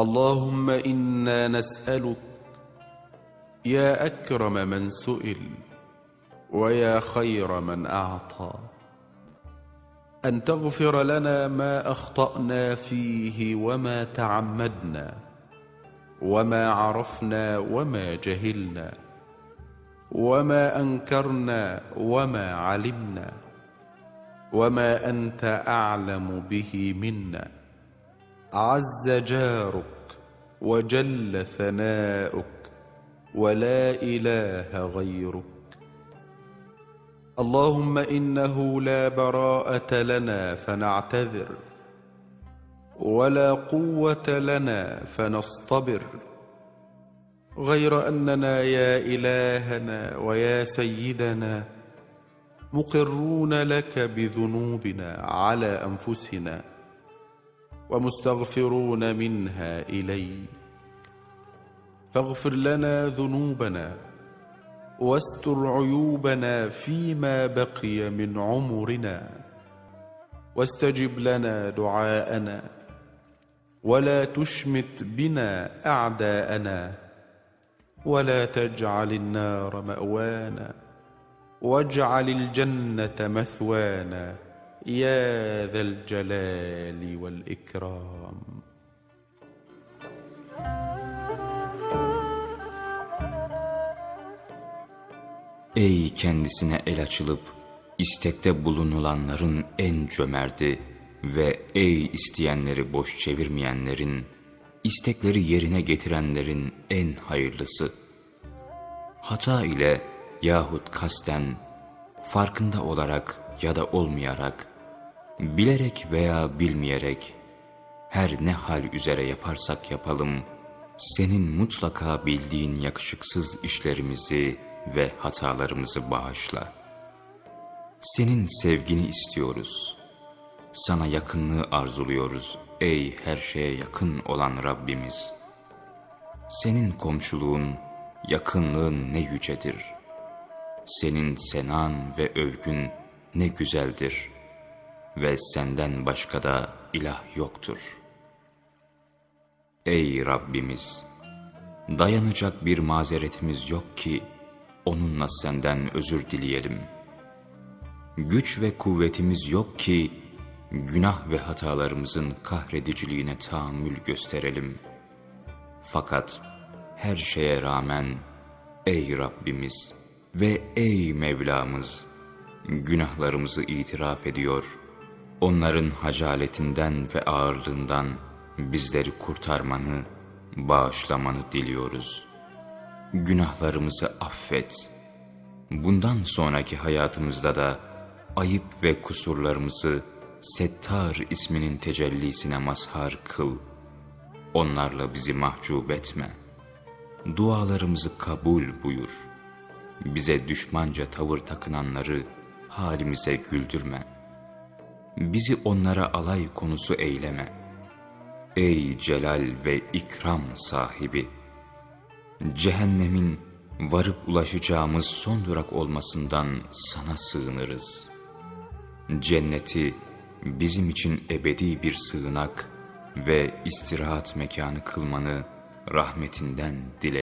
اللهم إنا نسألك يا أكرم من سئل ويا خير من أعطى أن تغفر لنا ما أخطأنا فيه وما تعمدنا وما عرفنا وما جهلنا وما أنكرنا وما علمنا وما أنت أعلم به منا. عز جارك وجل ثناؤك ولا إله غيرك. اللهم إنه لا براءة لنا فنعتذر ولا قوة لنا فنصطبر. غير أننا يا إلهنا ويا سيدنا مقرون لك بذنوبنا على أنفسنا. ومستغفرون منها اليك فاغفر لنا ذنوبنا واستر عيوبنا فيما بقي من عمرنا. واستجب لنا دعاءنا ولا تشمت بنا أعداءنا ولا تجعل النار مأوانا واجعل الجنة مثوانا. يا ذا الجلال والاكرام Ey kendisine el açılıp istekte bulunulanların en cömerti ve ey isteyenleri boş çevirmeyenlerin, istekleri yerine getirenlerin en hayırlısı. Hata ile yahut kasten, farkında olarak ya da olmayarak, bilerek veya bilmeyerek, her ne hal üzere yaparsak yapalım, senin mutlaka bildiğin yakışıksız işlerimizi ve hatalarımızı bağışla. Senin sevgini istiyoruz. Sana yakınlığı arzuluyoruz ey her şeye yakın olan Rabbimiz. Senin komşuluğun, yakınlığın ne yücedir. Senin senan ve övgün ne güzeldir. Ve senden başka da ilah yoktur. Ey Rabbimiz! Dayanacak bir mazeretimiz yok ki, onunla senden özür dileyelim. Güç ve kuvvetimiz yok ki günah ve hatalarımızın kahrediciliğine tahammül gösterelim. Fakat her şeye rağmen ey Rabbimiz ve ey Mevlamız günahlarımızı itiraf ediyor. Onların hacaletinden ve ağırlığından bizleri kurtarmanı, bağışlamanı diliyoruz.'' günahlarımızı affet. Bundan sonraki hayatımızda da ayıp ve kusurlarımızı Settar isminin tecellisine mazhar kıl. Onlarla bizi mahcup etme. Dualarımızı kabul buyur. Bize düşmanca tavır takınanları halimize güldürme. Bizi onlara alay konusu eyleme. Ey celal ve ikram sahibi! cehennemin varıp ulaşacağımız son durak olmasından sana sığınırız. Cenneti bizim için ebedi bir sığınak ve istirahat mekanı kılmanı rahmetinden dileriz.